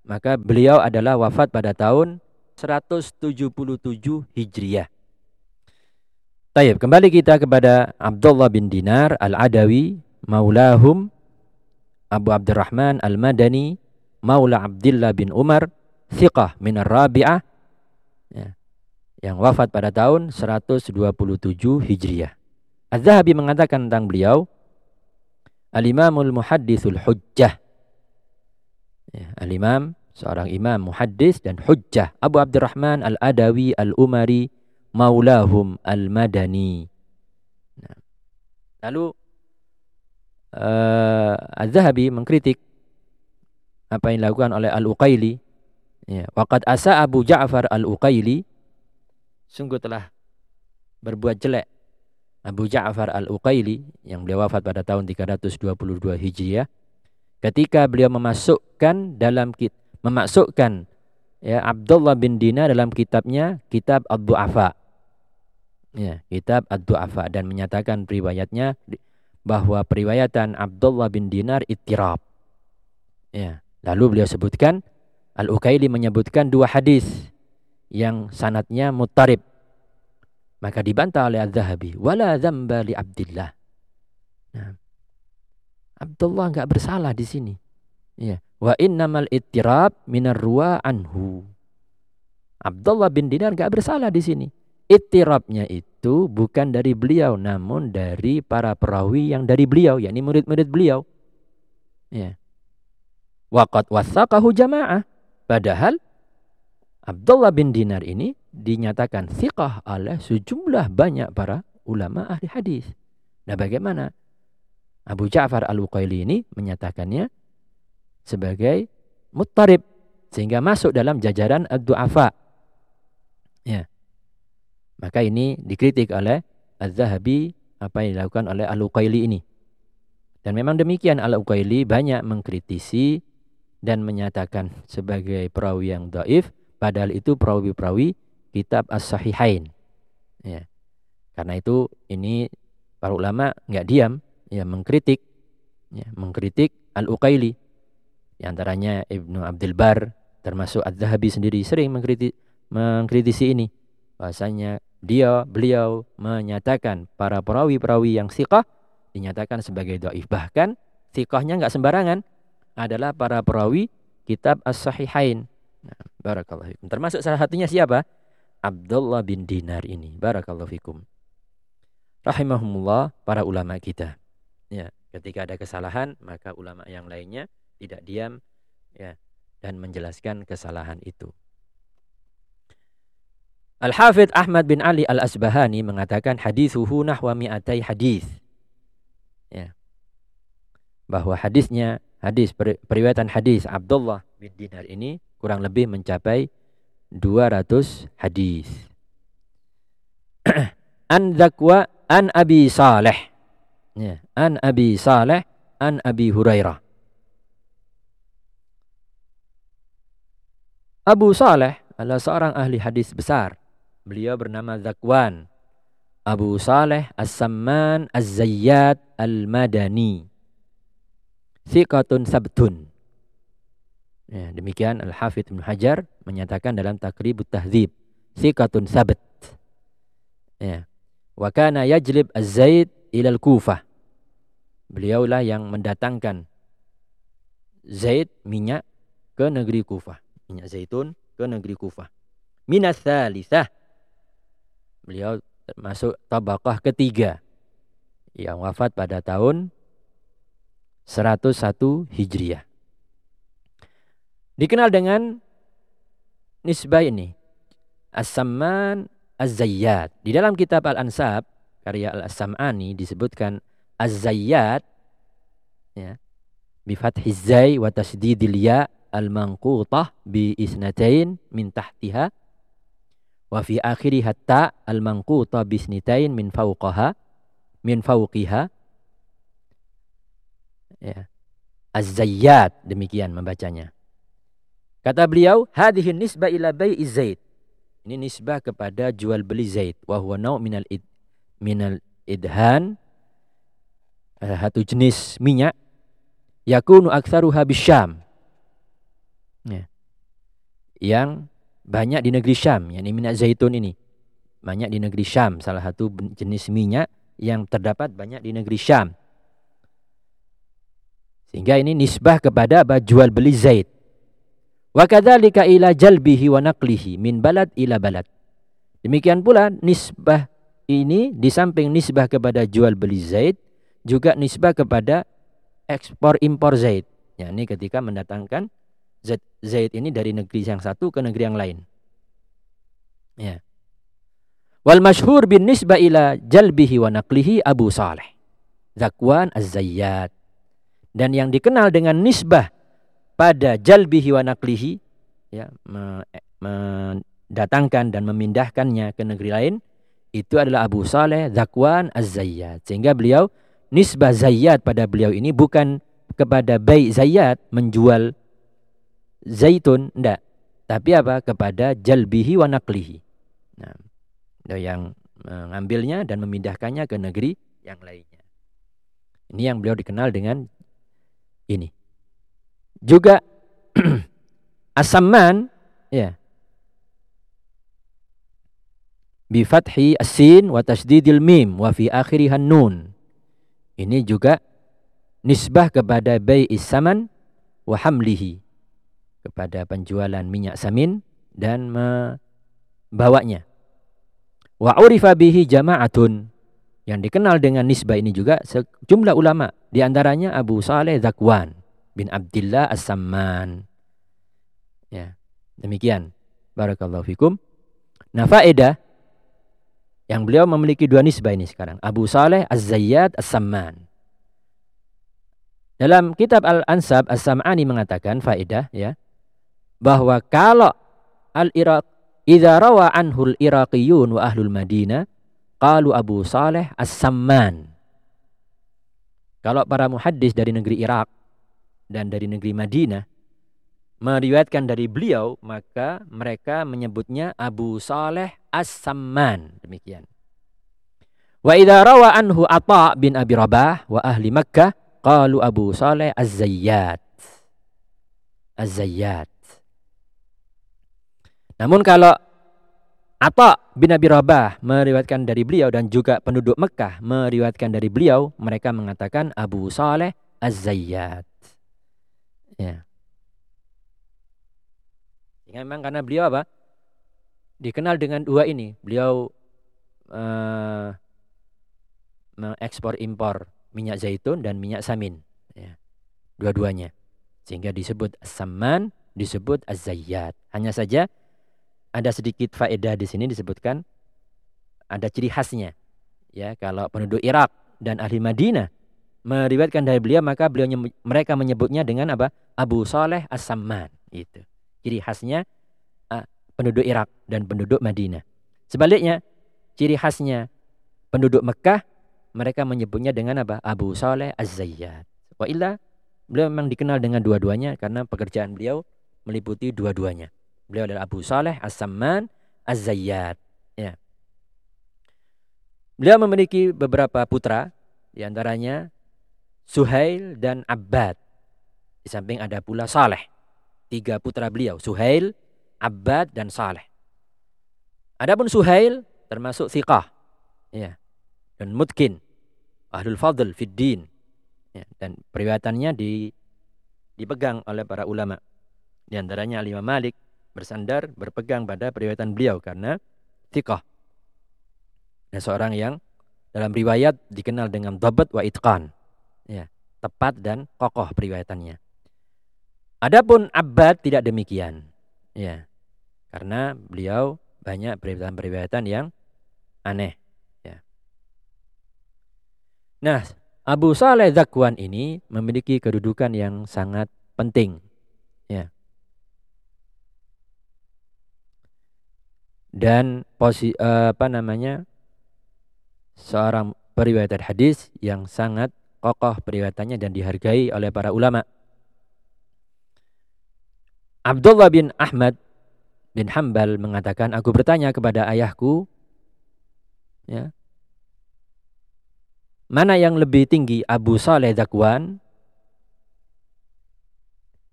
maka beliau adalah wafat pada tahun 177 Hijriah. Tayyib, kembali kita kepada Abdullah bin Dinar Al-Adawi, maulahum Abu Abdurrahman Al-Madani, maula Abdullah bin Umar, thiqah min ar-rabi'ah, ya, yang wafat pada tahun 127 Hijriah. Az-Zahabi mengatakan tentang beliau, Al-Imamul Muhaddithul Hujjah. Ya, Al-Imam, seorang imam muhaddis dan hujjah. Abu Abdurrahman Al-Adawi Al-Umari, maulahum al-madani. Nah. Lalu uh, Az-Zahabi mengkritik apa yang dilakukan oleh Al-Uqaili. Ya, waqad asa Abu Ja'far Al-Uqaili sungguh telah berbuat jelek. Abu Ja'far Al-Uqaili yang beliau wafat pada tahun 322 Hijriah ketika beliau memasukkan dalam memasukkan ya Abdullah bin Dina dalam kitabnya Kitab Ad-Du'afa. Ya, kitab Ad-Du'afa. Dan menyatakan periwayatnya bahwa periwayatan Abdullah bin Dinar ittirab. Ya, lalu beliau sebutkan Al-Ukaili menyebutkan dua hadis yang sanatnya mutarib. Maka dibantah oleh Az-Zahabi, wala dzamba li Abdullah. Nah, Abdullah enggak bersalah di sini. Ya, wa innamal ittirab minar ruwa anhu. Abdullah bin Dinar enggak bersalah di sini. Ittirabnya itu bukan dari beliau namun dari para perawi yang dari beliau yakni murid-murid beliau. Ya. Waqat wasaqahu jamaah. Padahal Abdullah bin Dinar ini dinyatakan thiqah oleh sejumlah banyak para ulama ahli hadis. Nah, bagaimana Abu Ja'far Al-Uqaili ini menyatakannya sebagai muttarib sehingga masuk dalam jajaran ad-du'afa. Ya. Maka ini dikritik oleh Az-Zahabi apa yang dilakukan oleh Al-Uqaili ini. Dan memang demikian Al-Uqaili banyak mengkritisi dan menyatakan sebagai perawi yang daif padahal itu perawi-perawi kitab As-Sahihain. Ya. Karena itu ini para ulama nggak diam ya mengkritik ya, mengkritik Al-Uqaili. Di antaranya Ibnu Abdul Bar termasuk Az-Zahabi sendiri sering mengkritik mengkritisi ini bahasanya dia beliau menyatakan para perawi-perawi yang siqah dinyatakan sebagai dhaif. Bahkan siqahnya enggak sembarangan adalah para perawi kitab As-Sahihain. Nah, barakallahu fikum. Termasuk salah satunya siapa? Abdullah bin Dinar ini. Barakallahu fikum. Rahimahumullah para ulama kita. Ya, ketika ada kesalahan maka ulama yang lainnya tidak diam ya dan menjelaskan kesalahan itu. Al-Hafidh Ahmad bin Ali Al-Asbahani mengatakan hadithuhu nahwa mi'atai hadis. Ya. Bahwa hadisnya, hadis periwayatan hadis Abdullah bin Dinar ini kurang lebih mencapai 200 hadis. an Zakwa an Abi Saleh. Ya, an Abi Saleh an Abi Hurairah. Abu Saleh adalah seorang ahli hadis besar Beliau bernama Zakwan. Abu Saleh As-Samman Az-Zayyad Al-Madani. Thiqatun sabtun. Ya, demikian Al-Hafidh Ibn Hajar menyatakan dalam Takribut Tahzib. Thiqatun sabt. Ya. Wa kana yajlib Az-Zaid ilal Kufah. Beliaulah yang mendatangkan Zaid minyak ke negeri Kufah. Minyak zaitun ke negeri Kufah. Minas thalithah Beliau masuk tabaqah ketiga yang wafat pada tahun 101 Hijriah. Dikenal dengan nisbah ini. As-Samman Az-Zayyad. Di dalam kitab Al-Ansab karya Al-Sam'ani disebutkan Az-Zayyad ya. Bi fathiz zai wa tasdidil ya al-manqutah bi isnatain min tahtiha Wa fi akhiri hatta al-manquta bisnitain min fawqaha min fawqiha. Ya. Az-Zayyat demikian membacanya. Kata beliau, hadhihi nisbah ila bai'i zaid. Ini nisbah kepada jual beli zaid wa huwa nau' minal id, minal idhan satu jenis minyak yakunu aktsaruha bisyam. Ya. Yang banyak di negeri Syam, yakni minyak zaitun ini. Banyak di negeri Syam, salah satu jenis minyak yang terdapat banyak di negeri Syam. Sehingga ini nisbah kepada jual beli zait. Wa kadzalika ila jalbihi wa naqlihi min balad ila balad. Demikian pula nisbah ini di samping nisbah kepada jual beli zait juga nisbah kepada ekspor impor zait. Ya, ini ketika mendatangkan Zaid ini dari negeri yang satu ke negeri yang lain. Ya. Wal masyhur bin nisbah ila jalbihi wa naqlihi Abu Saleh. Zakwan Az-Zayyad. Dan yang dikenal dengan nisbah pada jalbihi wa naqlihi ya, mendatangkan dan memindahkannya ke negeri lain itu adalah Abu Saleh Zakwan Az-Zayyad. Sehingga beliau nisbah Zayyad pada beliau ini bukan kepada Bai Zayyad menjual zaitun ndak. Tapi apa? Kepada jalbihi wa naqlihi. Nah yang mengambilnya dan memindahkannya ke negeri yang lainnya. Ini yang beliau dikenal dengan ini juga asamman ya. Bi fathi as-sin wa tasdidil mim wa fi akhiriha nun ini juga nisbah kepada bai'is saman wa hamlihi. Kepada penjualan minyak samin dan membawanya. Wa urifa bihi jama'atun. Yang dikenal dengan nisbah ini juga sejumlah ulama di antaranya Abu Saleh Zakwan bin Abdullah As-Samman. Ya, demikian. Barakallahu fikum. Nah, faedah yang beliau memiliki dua nisbah ini sekarang. Abu Saleh Az-Zayyad As-Samman. Dalam kitab Al-Ansab As-Sam'ani mengatakan faedah ya bahwa kalau al-Iraq idza rawa anhul iraqiyun wa ahlul Madinah qalu Abu Saleh As-Samman. Kalau para muhaddis dari negeri Irak dan dari negeri Madinah meriwayatkan dari beliau maka mereka menyebutnya Abu Saleh As-Samman demikian. Wa idza rawa anhu Atha bin Abi Rabah wa ahli Makkah qalu Abu Saleh Az-Zayyat. Az-Zayyat. Namun kalau Atta bin Abi Rabah meriwayatkan dari beliau dan juga penduduk Mekah meriwayatkan dari beliau, mereka mengatakan Abu Saleh Az-Zayyad. Ya. Sehingga memang karena beliau apa? Dikenal dengan dua ini. Beliau uh, mengekspor impor minyak zaitun dan minyak samin. Ya. Dua-duanya. Sehingga disebut As-Samman, disebut Az-Zayyad. Hanya saja ada sedikit faedah di sini disebutkan ada ciri khasnya. Ya, kalau penduduk Irak dan ahli Madinah meriwayatkan dari beliau maka beliau mereka menyebutnya dengan apa? Abu Saleh As-Samman itu. Ciri khasnya uh, penduduk Irak dan penduduk Madinah. Sebaliknya, ciri khasnya penduduk Mekah mereka menyebutnya dengan apa? Abu Saleh Az-Zayyad. Wa illa beliau memang dikenal dengan dua-duanya karena pekerjaan beliau meliputi dua-duanya. Beliau adalah Abu Saleh As-Samman Az-Zayyad. Ya. Beliau memiliki beberapa putra, di antaranya Suhail dan Abbad. Di samping ada pula Saleh. Tiga putra beliau, Suhail, Abbad, dan Saleh. Adapun Suhail termasuk thiqah. Ya. Dan mutkin. Ahlul fadl fid din. Ya. Dan periwayatannya di, dipegang oleh para ulama. Di antaranya Imam Malik, bersandar, berpegang pada periwayatan beliau karena thiqah. Nah, seorang yang dalam riwayat dikenal dengan dabat wa itqan. Ya, tepat dan kokoh periwayatannya. Adapun Abbad tidak demikian. Ya. Karena beliau banyak periwayatan-periwayatan yang aneh, ya. Nah, Abu Saleh Zakwan ini memiliki kedudukan yang sangat penting. Ya. dan posi, uh, apa namanya seorang periwayat hadis yang sangat kokoh periwayatannya dan dihargai oleh para ulama. Abdullah bin Ahmad bin Hambal mengatakan, aku bertanya kepada ayahku, ya, mana yang lebih tinggi Abu Saleh Zakwan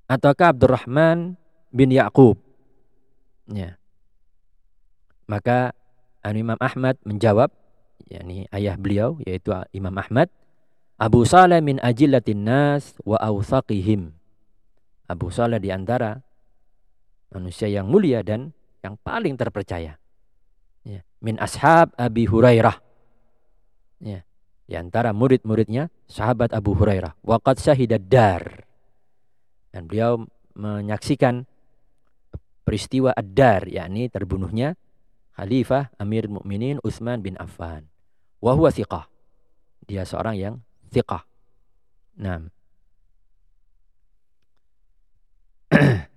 ataukah Abdurrahman bin Ya'qub? Ya. Maka Imam Ahmad menjawab, yakni ayah beliau yaitu Imam Ahmad, Abu Saleh min ajillatin nas wa awthaqihim. Abu Saleh di antara manusia yang mulia dan yang paling terpercaya. Ya. Min ashab Abi Hurairah. Ya. Di antara murid-muridnya sahabat Abu Hurairah. Waqad syahidad dar. Dan beliau menyaksikan peristiwa ad-dar yakni terbunuhnya Khalifah Amir Mukminin Utsman bin Affan. Wa huwa thiqah. Dia seorang yang thiqah. Nah.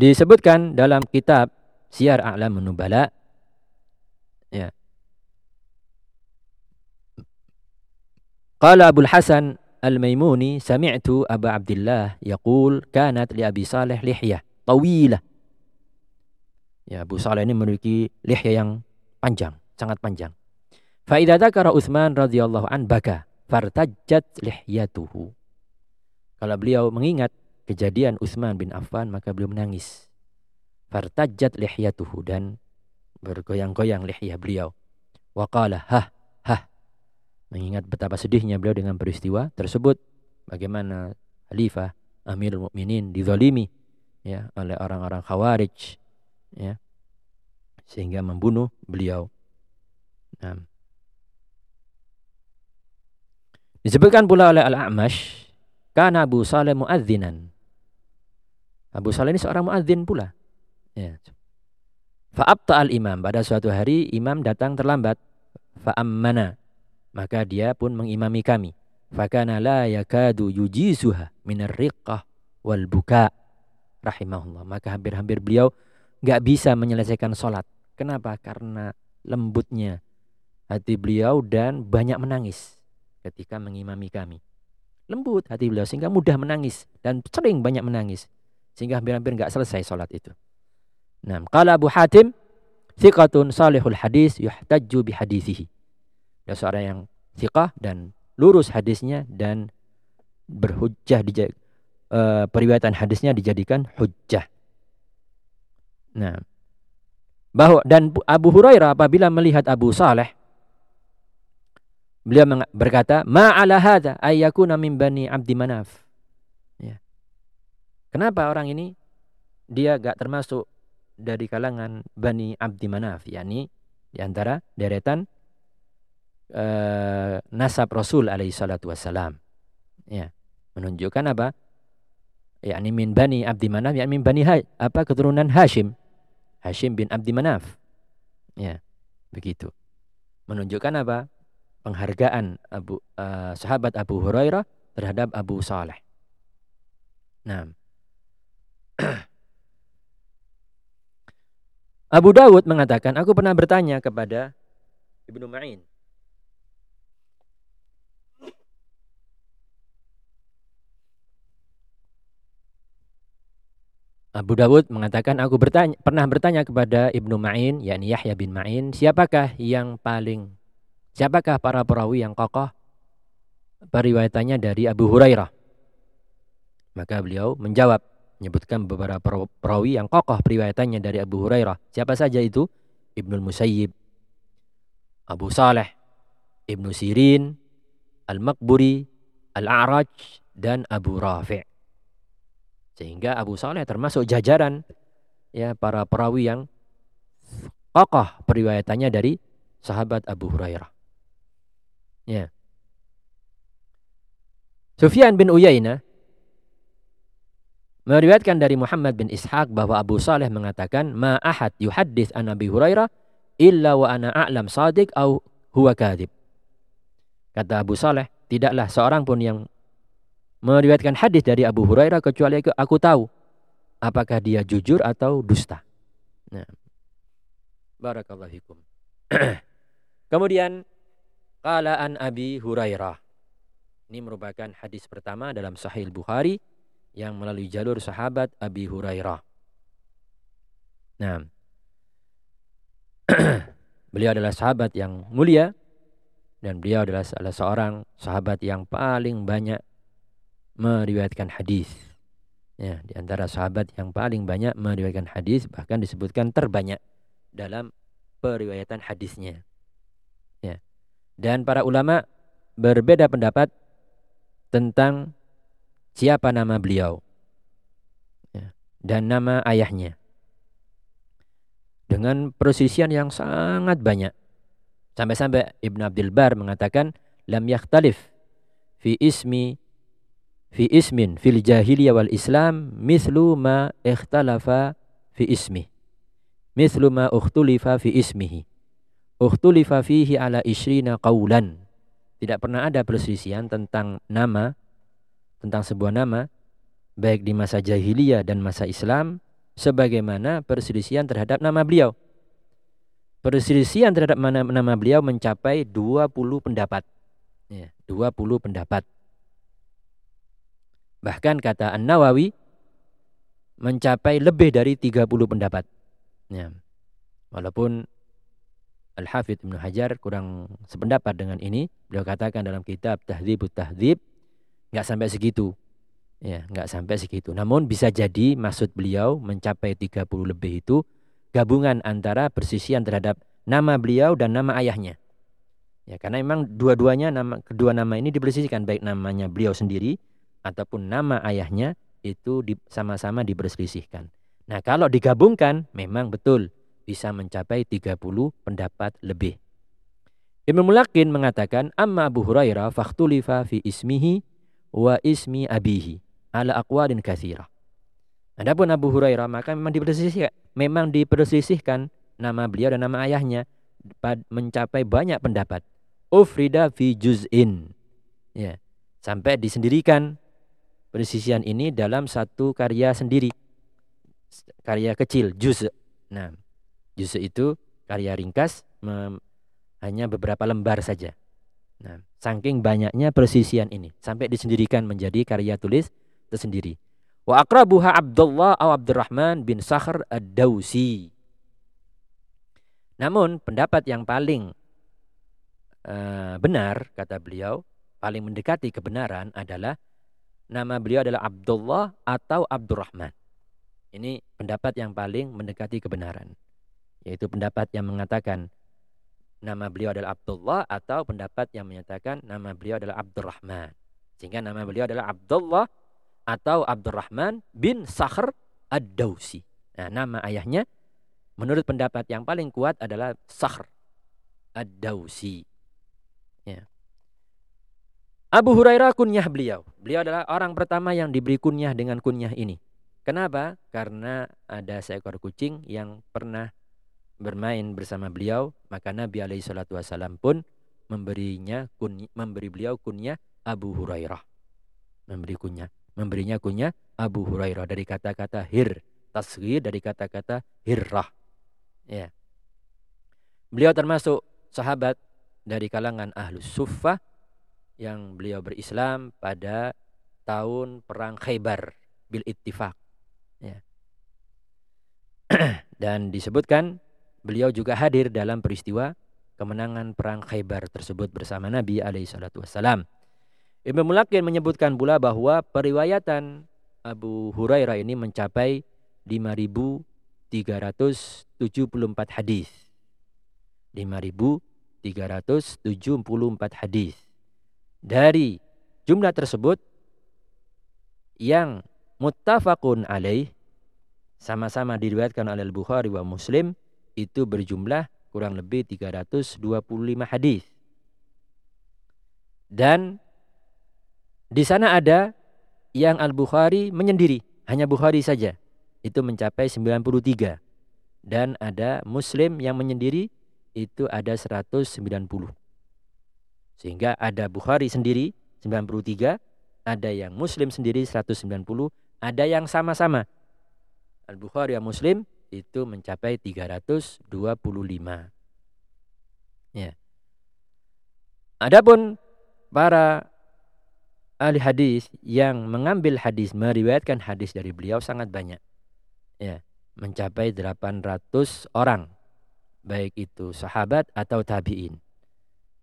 Disebutkan dalam kitab Syiar A'lam Nubala ya. Qala Abu Hasan Al-Maimuni sami'tu Abu Abdullah yaqul kanat li Abi Saleh lihyah tawilah. Ya, Abu Saleh ini memiliki lihya yang panjang, sangat panjang. Fa idza dzakara Utsman radhiyallahu an baka fartajat lihyatuhu. Kalau beliau mengingat kejadian Utsman bin Affan maka beliau menangis. Fartajat lihyatuhu dan bergoyang-goyang lihya beliau. Wa qala hah hah. Mengingat betapa sedihnya beliau dengan peristiwa tersebut. Bagaimana Khalifah Amirul Mukminin dizalimi ya oleh orang-orang Khawarij ya sehingga membunuh beliau. Nah. Disebutkan pula oleh Al-A'mash karena Abu Saleh muadzinan Abu Saleh ini seorang muadzin pula. Ya. Fa'abta al-imam. Pada suatu hari imam datang terlambat. Fa'ammana. Maka dia pun mengimami kami. Fakana la yakadu yujizuha minar riqqah wal buka. Rahimahullah. Maka hampir-hampir beliau nggak bisa menyelesaikan sholat. Kenapa? Karena lembutnya hati beliau dan banyak menangis ketika mengimami kami. Lembut hati beliau sehingga mudah menangis dan sering banyak menangis. Sehingga hampir-hampir enggak selesai salat itu. Nah, qala Abu Hatim, thiqatun salihul hadis yuhtajju bi hadisihi. Dia seorang yang thiqah dan lurus hadisnya dan berhujjah di uh, periwayatan hadisnya dijadikan hujjah. Nah, bahwa dan Abu Hurairah apabila melihat Abu Saleh beliau berkata, "Ma ala hadza ayyakuna min bani Abdi Manaf." Kenapa orang ini dia gak termasuk dari kalangan Bani Abdi Manaf, yakni di antara deretan uh, nasab Rasul alaihi salatu wassalam. Ya, menunjukkan apa? yakni min Bani Abdi Manaf, yakni min Bani ha apa keturunan Hashim. Hashim bin Abdi Manaf. Ya, begitu. Menunjukkan apa? Penghargaan Abu uh, sahabat Abu Hurairah terhadap Abu Saleh. Nah, Abu Dawud mengatakan, aku pernah bertanya kepada Ibnu Ma'in. Abu Dawud mengatakan, aku bertanya, pernah bertanya kepada Ibnu Ma'in, yakni Yahya bin Ma'in, siapakah yang paling, siapakah para perawi yang kokoh periwayatannya dari Abu Hurairah? Maka beliau menjawab, menyebutkan beberapa perawi yang kokoh periwayatannya dari Abu Hurairah. Siapa saja itu? Ibnu Musayyib, Abu Saleh, Ibnu Sirin, Al-Makburi, Al-A'raj, dan Abu Rafi'. Sehingga Abu Saleh termasuk jajaran ya para perawi yang kokoh periwayatannya dari sahabat Abu Hurairah. Ya. Sufyan bin Uyainah Meriwayatkan dari Muhammad bin Ishaq bahwa Abu Saleh mengatakan, "Ma ahad yuhaddits an Abi Hurairah illa wa ana a'lam sadiq au huwa kadhib." Kata Abu Saleh, tidaklah seorang pun yang meriwayatkan hadis dari Abu Hurairah kecuali aku tahu apakah dia jujur atau dusta. Nah, Barakallahu fikum. Kemudian qala an Abi Hurairah. Ini merupakan hadis pertama dalam Sahih Bukhari yang melalui jalur sahabat Abi Hurairah. Nah, beliau adalah sahabat yang mulia dan beliau adalah salah seorang sahabat yang paling banyak meriwayatkan hadis. Ya, di antara sahabat yang paling banyak meriwayatkan hadis bahkan disebutkan terbanyak dalam periwayatan hadisnya. Dan para ulama berbeda pendapat tentang siapa nama beliau ya, dan nama ayahnya. Dengan persisian yang sangat banyak. Sampai-sampai Ibn Abdul Bar mengatakan lam yakhtalif fi ismi fi ismin fil jahiliyah wal islam mislu ma ikhtalafa fi ismi mislu ma ukhtulifa fi ismihi Ukhtulifa fihi ala isrina qawlan. Tidak pernah ada perselisihan tentang nama, tentang sebuah nama, baik di masa jahiliyah dan masa Islam, sebagaimana perselisihan terhadap nama beliau. Perselisihan terhadap nama, nama beliau mencapai 20 pendapat. Ya, 20 pendapat. Bahkan kata An-Nawawi mencapai lebih dari 30 pendapat. Ya. Walaupun Al-Hafidh Ibnu Hajar kurang sependapat dengan ini. Beliau katakan dalam kitab Tahdzibut Tahdzib nggak sampai segitu. Ya, nggak sampai segitu. Namun bisa jadi maksud beliau mencapai 30 lebih itu gabungan antara persisian terhadap nama beliau dan nama ayahnya. Ya, karena memang dua-duanya nama kedua nama ini dipersisikan baik namanya beliau sendiri ataupun nama ayahnya itu sama-sama diperselisihkan. Nah, kalau digabungkan memang betul bisa mencapai 30 pendapat lebih. Ibnu Mulakin mengatakan amma Abu Hurairah fakhtulifa fi ismihi wa ismi abihi ala aqwalin katsira. Adapun Abu Hurairah maka memang diperselisihkan, memang diperselisihkan nama beliau dan nama ayahnya mencapai banyak pendapat. Ufrida fi juz'in. Ya, sampai disendirikan persisian ini dalam satu karya sendiri. Karya kecil, juz. Nah, Justru itu karya ringkas hanya beberapa lembar saja. Nah, saking banyaknya persisian ini sampai disendirikan menjadi karya tulis tersendiri. Wa akrabuha Abdullah atau Abdurrahman bin Sakhr ad-Dausi. Namun pendapat yang paling uh, benar kata beliau, paling mendekati kebenaran adalah nama beliau adalah Abdullah atau Abdurrahman. Ini pendapat yang paling mendekati kebenaran yaitu pendapat yang mengatakan nama beliau adalah Abdullah atau pendapat yang menyatakan nama beliau adalah Abdurrahman. Sehingga nama beliau adalah Abdullah atau Abdurrahman bin Sakhr Ad-Dausi. Nah, nama ayahnya menurut pendapat yang paling kuat adalah Sakhr Ad-Dausi. Ya. Abu Hurairah kunyah beliau. Beliau adalah orang pertama yang diberi kunyah dengan kunyah ini. Kenapa? Karena ada seekor kucing yang pernah bermain bersama beliau, maka Nabi alaihi salatu wasallam pun memberinya memberi beliau kunyah Abu Hurairah. Memberi kunyah, memberinya kunyah Abu Hurairah dari kata-kata hir, tasghir dari kata-kata hirrah. Ya. Beliau termasuk sahabat dari kalangan Ahlus Suffah yang beliau berislam pada tahun perang Khaybar bil ittifaq. Ya. Dan disebutkan beliau juga hadir dalam peristiwa kemenangan perang Khaybar tersebut bersama Nabi alaihi salatu wassalam. Ibnu Mulakin menyebutkan pula bahwa periwayatan Abu Hurairah ini mencapai 5374 hadis. 5374 hadis. Dari jumlah tersebut yang muttafaqun alaih sama-sama diriwayatkan oleh Al-Bukhari wa Muslim itu berjumlah kurang lebih 325 hadis. Dan di sana ada yang Al-Bukhari menyendiri, hanya Bukhari saja. Itu mencapai 93. Dan ada Muslim yang menyendiri itu ada 190. Sehingga ada Bukhari sendiri 93, ada yang Muslim sendiri 190, ada yang sama-sama. Al-Bukhari dan Muslim itu mencapai 325. Ya. Adapun para ahli hadis yang mengambil hadis meriwayatkan hadis dari beliau sangat banyak. Ya, mencapai 800 orang. Baik itu sahabat atau tabi'in.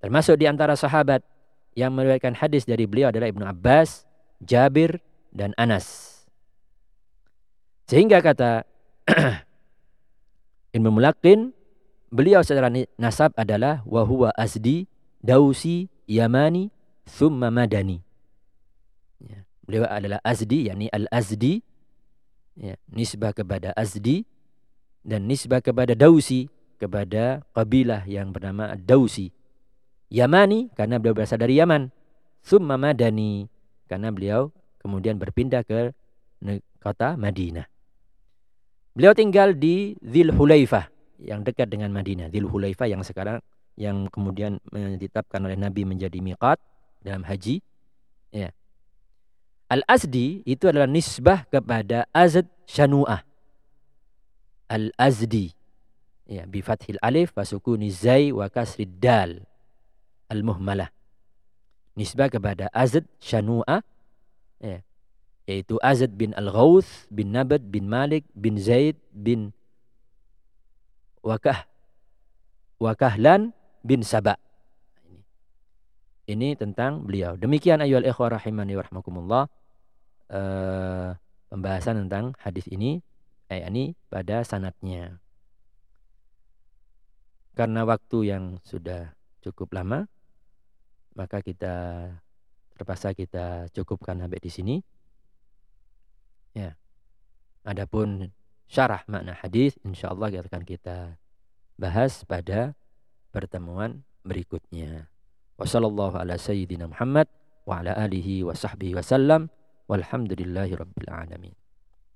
Termasuk di antara sahabat yang meriwayatkan hadis dari beliau adalah Ibnu Abbas, Jabir, dan Anas. Sehingga kata Ibnu Mulakin, beliau secara nasab adalah wahuwa asdi, dausi, yamani, thumma madani. Ya, beliau adalah azdi, yakni al-azdi, ya, nisbah kepada azdi, dan nisbah kepada dausi, kepada kabilah yang bernama dausi. Yamani karena beliau berasal dari Yaman. Thumma Madani karena beliau kemudian berpindah ke kota Madinah. Beliau tinggal di Zil Hulaifah yang dekat dengan Madinah. Zil Hulaifah yang sekarang yang kemudian ditetapkan oleh Nabi menjadi miqat dalam haji. Ya. Al-Azdi itu adalah nisbah kepada Azd Shanu'ah. Al-Azdi. Ya, bi fathil alif wa sukuni zai wa dal al-muhmalah. Nisbah kepada Azad Shanua ya, yaitu Azad bin Al-Ghawth bin Nabad bin Malik bin Zaid bin Wakah Wakahlan bin Saba. Ini, tentang beliau. Demikian ayol ikhwah rahimani warahmatullah uh, pembahasan tentang hadis ini eh, ini pada sanatnya. Karena waktu yang sudah cukup lama, maka kita terpaksa kita cukupkan sampai di sini. Ya. Adapun syarah makna hadis insyaallah akan kita bahas pada pertemuan berikutnya. Wassallallahu ala sayyidina Muhammad wa ala alihi wa sahbihi wasallam alamin.